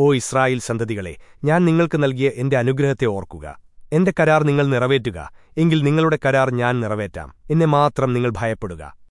ഓ Israel സന്തതികളെ ഞാൻ നിങ്ങൾക്ക് നൽകിയ എന്റെ അനുഗ്രഹത്തെ ഓർക്കുക. എന്റെ കരാർ നിങ്ങൾ നിറവേറ്റുക. എങ്കിൽ നിങ്ങളുടെ കരാർ ഞാൻ നിറവേറ്റാം. എന്നെ മാത്രം നിങ്ങൾ ഭയപ്പെടുക.